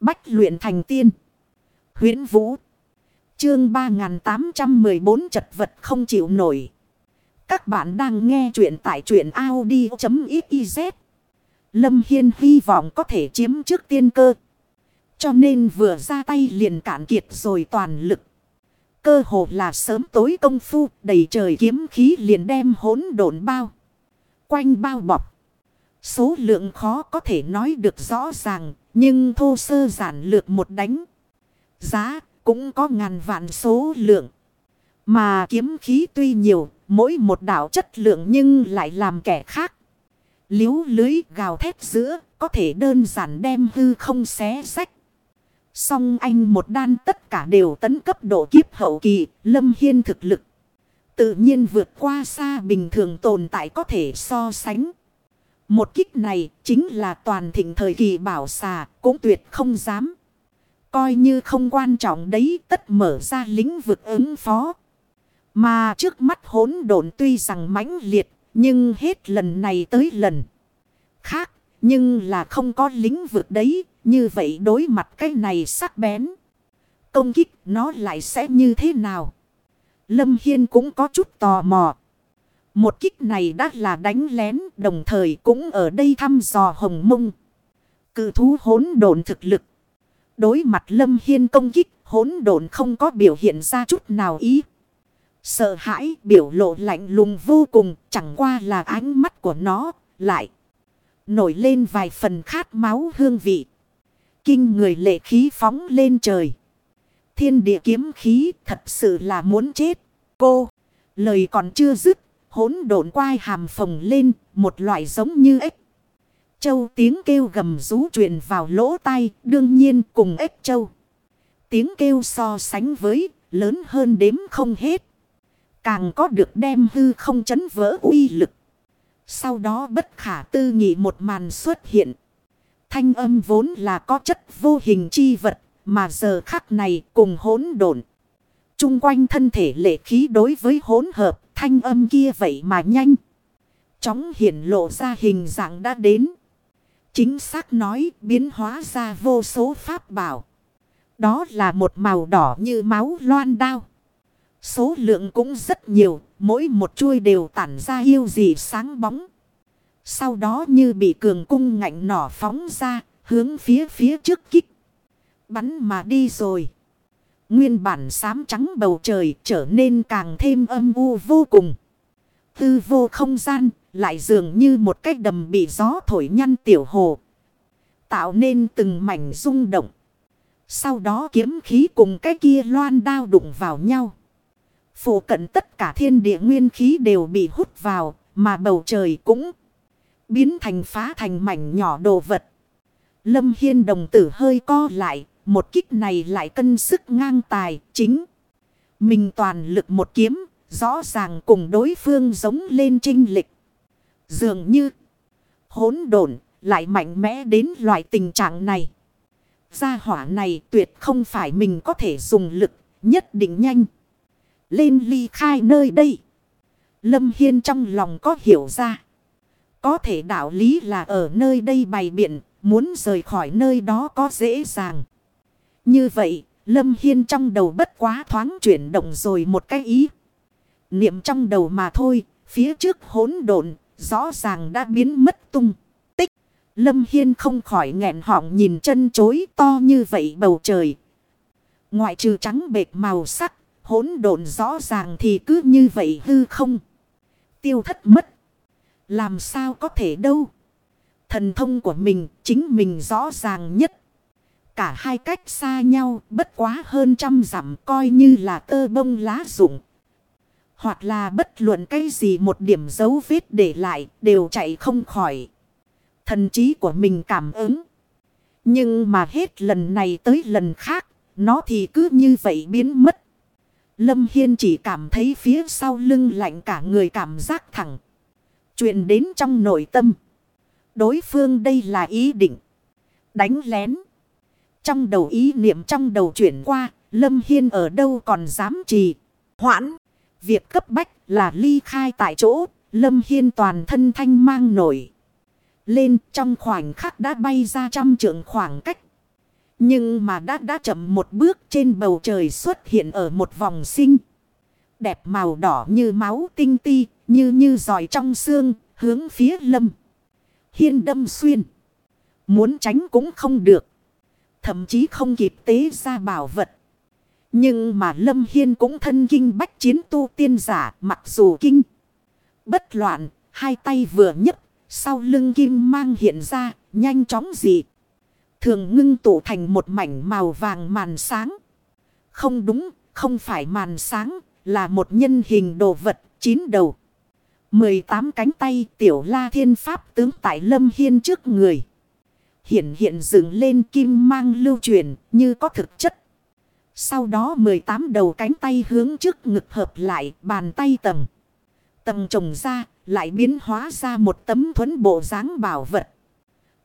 Bách luyện thành tiên. huyễn Vũ. Chương 3814 chật vật không chịu nổi. Các bạn đang nghe truyện tại truyện Audi.xyz. Lâm Hiên hy vọng có thể chiếm trước tiên cơ. Cho nên vừa ra tay liền cản kiệt rồi toàn lực. Cơ hồ là sớm tối công phu, đầy trời kiếm khí liền đem hỗn độn bao. Quanh bao bọc. Số lượng khó có thể nói được rõ ràng. Nhưng thô sơ giản lược một đánh. Giá cũng có ngàn vạn số lượng. Mà kiếm khí tuy nhiều. Mỗi một đảo chất lượng nhưng lại làm kẻ khác. Liếu lưới gào thét giữa. Có thể đơn giản đem hư không xé sách. Song anh một đan tất cả đều tấn cấp độ kiếp hậu kỳ, lâm hiên thực lực. Tự nhiên vượt qua xa bình thường tồn tại có thể so sánh. Một kích này chính là toàn thịnh thời kỳ bảo xà, cũng tuyệt không dám. Coi như không quan trọng đấy tất mở ra lĩnh vực ứng phó. Mà trước mắt hỗn độn tuy rằng mãnh liệt, nhưng hết lần này tới lần khác, nhưng là không có lĩnh vực đấy, như vậy đối mặt cái này sắc bén. Công kích nó lại sẽ như thế nào? Lâm Hiên cũng có chút tò mò. Một kích này đã là đánh lén đồng thời cũng ở đây thăm dò hồng mông. Cự thú hỗn độn thực lực. Đối mặt Lâm Hiên công kích hỗn độn không có biểu hiện ra chút nào ý. Sợ hãi biểu lộ lạnh lùng vô cùng chẳng qua là ánh mắt của nó lại. Nổi lên vài phần khát máu hương vị. Kinh người lệ khí phóng lên trời. Thiên địa kiếm khí thật sự là muốn chết. Cô, lời còn chưa dứt, hỗn độn quai hàm phồng lên, một loại giống như ếch. Châu tiếng kêu gầm rú truyền vào lỗ tai, đương nhiên cùng ếch châu. Tiếng kêu so sánh với, lớn hơn đếm không hết. Càng có được đem hư không chấn vỡ uy lực. Sau đó bất khả tư nghị một màn xuất hiện. Thanh âm vốn là có chất vô hình chi vật, mà giờ khắc này cùng hỗn độn. Trung quanh thân thể lệ khí đối với hỗn hợp, thanh âm kia vậy mà nhanh. Chóng hiển lộ ra hình dạng đã đến. Chính xác nói biến hóa ra vô số pháp bảo. Đó là một màu đỏ như máu loan đao. Số lượng cũng rất nhiều, mỗi một chuôi đều tản ra yêu dị sáng bóng. Sau đó như bị cường cung ngạnh nỏ phóng ra, hướng phía phía trước kích. Bắn mà đi rồi. Nguyên bản xám trắng bầu trời trở nên càng thêm âm u vô cùng. Tư vô không gian lại dường như một cái đầm bị gió thổi nhăn tiểu hồ. Tạo nên từng mảnh rung động. Sau đó kiếm khí cùng cái kia loan đao đụng vào nhau. Phủ cận tất cả thiên địa nguyên khí đều bị hút vào, mà bầu trời cũng biến thành phá thành mảnh nhỏ đồ vật. Lâm Hiên đồng tử hơi co lại, một kích này lại cân sức ngang tài, chính. Mình toàn lực một kiếm, rõ ràng cùng đối phương giống lên trinh lịch. Dường như hỗn độn lại mạnh mẽ đến loại tình trạng này. Gia hỏa này tuyệt không phải mình có thể dùng lực, nhất định nhanh. Lên ly khai nơi đây. Lâm Hiên trong lòng có hiểu ra. Có thể đạo lý là ở nơi đây bày biện, muốn rời khỏi nơi đó có dễ dàng. Như vậy, Lâm Hiên trong đầu bất quá thoáng chuyển động rồi một cái ý. Niệm trong đầu mà thôi, phía trước hỗn độn rõ ràng đã biến mất tung. Tích, Lâm Hiên không khỏi nghẹn họng nhìn chân chối to như vậy bầu trời. Ngoại trừ trắng bệt màu sắc, hỗn độn rõ ràng thì cứ như vậy hư không. Tiêu thất mất. Làm sao có thể đâu. Thần thông của mình chính mình rõ ràng nhất. Cả hai cách xa nhau bất quá hơn trăm dặm coi như là tơ bông lá rụng. Hoặc là bất luận cái gì một điểm dấu vết để lại đều chạy không khỏi. Thần trí của mình cảm ứng. Nhưng mà hết lần này tới lần khác, nó thì cứ như vậy biến mất. Lâm Hiên chỉ cảm thấy phía sau lưng lạnh cả người cảm giác thẳng. Chuyện đến trong nội tâm. Đối phương đây là ý định. Đánh lén. Trong đầu ý niệm trong đầu chuyển qua. Lâm Hiên ở đâu còn dám trì. Hoãn. Việc cấp bách là ly khai tại chỗ. Lâm Hiên toàn thân thanh mang nổi. Lên trong khoảnh khắc đã bay ra trăm trượng khoảng cách. Nhưng mà đã đã chậm một bước trên bầu trời xuất hiện ở một vòng sinh. Đẹp màu đỏ như máu tinh ti, như như giỏi trong xương, hướng phía lâm. Hiên đâm xuyên. Muốn tránh cũng không được. Thậm chí không kịp tế ra bảo vật. Nhưng mà Lâm Hiên cũng thân kinh bách chiến tu tiên giả mặc dù kinh. Bất loạn, hai tay vừa nhấc sau lưng kim mang hiện ra, nhanh chóng dị. Thường ngưng tụ thành một mảnh màu vàng màn sáng. Không đúng, không phải màn sáng, là một nhân hình đồ vật, chín đầu. 18 cánh tay tiểu la thiên pháp tướng tại lâm hiên trước người. Hiện hiện dựng lên kim mang lưu truyền như có thực chất. Sau đó 18 đầu cánh tay hướng trước ngực hợp lại bàn tay tầng. Tầng trồng ra lại biến hóa ra một tấm thuẫn bộ dáng bảo vật.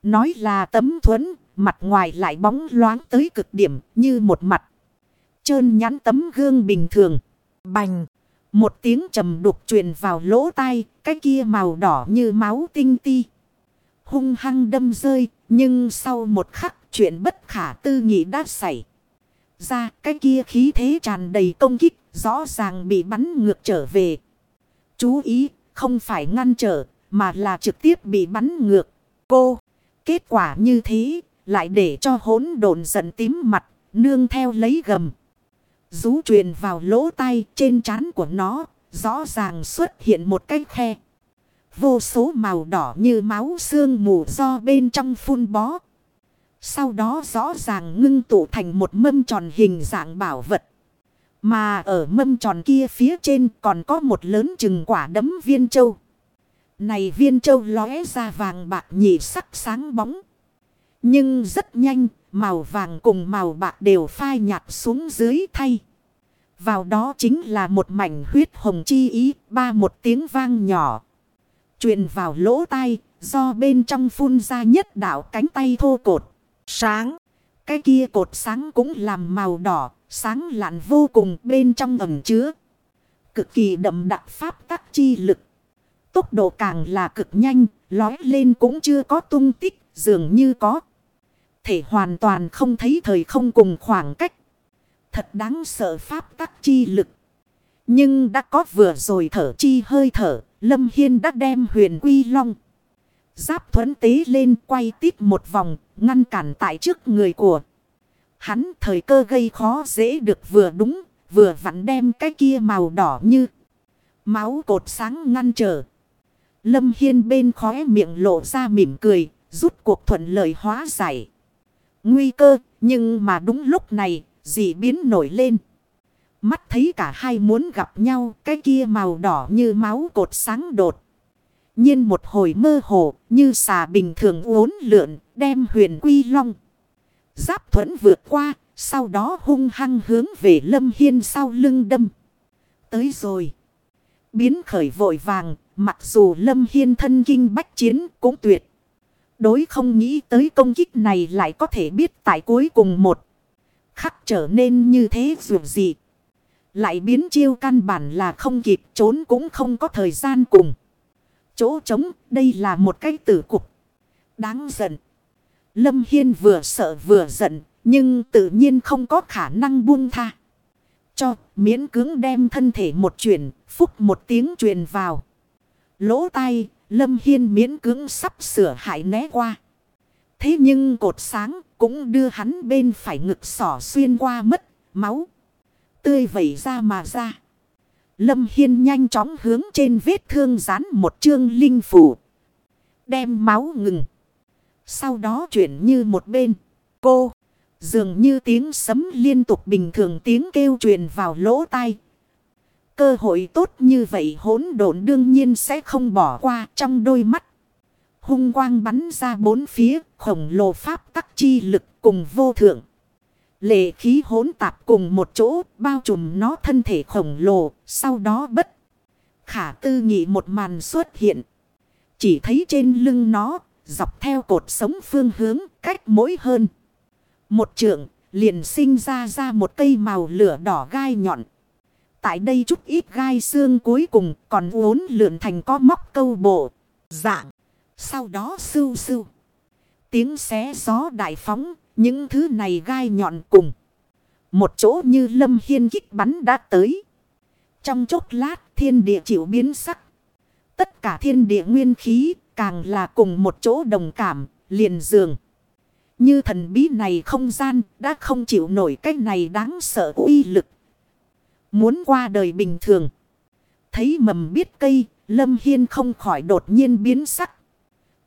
Nói là tấm thuẫn, mặt ngoài lại bóng loáng tới cực điểm như một mặt. Trơn nhắn tấm gương bình thường. Bành! Một tiếng trầm đục truyền vào lỗ tai, cái kia màu đỏ như máu tinh ti. Hung hăng đâm rơi, nhưng sau một khắc chuyện bất khả tư nghị đã xảy. Ra cái kia khí thế tràn đầy công kích, rõ ràng bị bắn ngược trở về. Chú ý, không phải ngăn trở, mà là trực tiếp bị bắn ngược. Cô, kết quả như thế, lại để cho hỗn độn giận tím mặt, nương theo lấy gầm. Rú truyền vào lỗ tai trên trán của nó, rõ ràng xuất hiện một cái khe. Vô số màu đỏ như máu xương mù do bên trong phun bó. Sau đó rõ ràng ngưng tụ thành một mâm tròn hình dạng bảo vật. Mà ở mâm tròn kia phía trên còn có một lớn chừng quả đấm viên châu. Này viên châu lóe ra vàng bạc nhị sắc sáng bóng. Nhưng rất nhanh, màu vàng cùng màu bạc đều phai nhạt xuống dưới thay. Vào đó chính là một mảnh huyết hồng chi ý, ba một tiếng vang nhỏ truyền vào lỗ tai, do bên trong phun ra nhất đạo cánh tay thô cột. Sáng, cái kia cột sáng cũng làm màu đỏ, sáng lạn vô cùng bên trong ẩm chứa. Cực kỳ đậm đặc pháp tắc chi lực. Tốc độ càng là cực nhanh, lói lên cũng chưa có tung tích, dường như có. Thể hoàn toàn không thấy thời không cùng khoảng cách. Thật đáng sợ pháp tắc chi lực. Nhưng đã có vừa rồi thở chi hơi thở, Lâm Hiên đã đem huyền quy long. Giáp thuẫn tế lên quay tiếp một vòng, ngăn cản tại trước người của. Hắn thời cơ gây khó dễ được vừa đúng, vừa vặn đem cái kia màu đỏ như máu cột sáng ngăn trở. Lâm Hiên bên khóe miệng lộ ra mỉm cười, rút cuộc thuận lời hóa giải. Nguy cơ, nhưng mà đúng lúc này, dị biến nổi lên. Mắt thấy cả hai muốn gặp nhau, cái kia màu đỏ như máu cột sáng đột. nhiên một hồi mơ hồ, như xà bình thường uốn lượn, đem huyền quy long. Giáp thuẫn vượt qua, sau đó hung hăng hướng về lâm hiên sau lưng đâm. Tới rồi. Biến khởi vội vàng, mặc dù lâm hiên thân kinh bách chiến cũng tuyệt. Đối không nghĩ tới công kích này lại có thể biết tại cuối cùng một. Khắc trở nên như thế dù gì. Lại biến chiêu căn bản là không kịp trốn cũng không có thời gian cùng. Chỗ trống đây là một cái tử cục. Đáng giận. Lâm Hiên vừa sợ vừa giận, nhưng tự nhiên không có khả năng buông tha. Cho miễn cưỡng đem thân thể một chuyển, phúc một tiếng truyền vào. Lỗ tai, Lâm Hiên miễn cưỡng sắp sửa hại né qua. Thế nhưng cột sáng cũng đưa hắn bên phải ngực sỏ xuyên qua mất, máu. Tươi vẩy ra mà ra. Lâm Hiên nhanh chóng hướng trên vết thương dán một chương linh phủ. Đem máu ngừng. Sau đó chuyển như một bên. Cô. Dường như tiếng sấm liên tục bình thường tiếng kêu truyền vào lỗ tai. Cơ hội tốt như vậy hỗn độn đương nhiên sẽ không bỏ qua trong đôi mắt. Hung quang bắn ra bốn phía, khổng lồ pháp tắc chi lực cùng vô thượng. Lệ khí hỗn tạp cùng một chỗ bao trùm nó thân thể khổng lồ sau đó bất. Khả tư nghị một màn xuất hiện. Chỉ thấy trên lưng nó dọc theo cột sống phương hướng cách mỗi hơn. Một trượng liền sinh ra ra một cây màu lửa đỏ gai nhọn. Tại đây chút ít gai xương cuối cùng còn uốn lượn thành có móc câu bộ, dạng. Sau đó sưu sưu. Tiếng xé gió đại phóng những thứ này gai nhọn cùng. Một chỗ như lâm hiên kích bắn đã tới. Trong chốc lát thiên địa chịu biến sắc. Tất cả thiên địa nguyên khí càng là cùng một chỗ đồng cảm, liền dường. Như thần bí này không gian đã không chịu nổi cái này đáng sợ uy lực. Muốn qua đời bình thường. Thấy mầm biết cây, Lâm Hiên không khỏi đột nhiên biến sắc.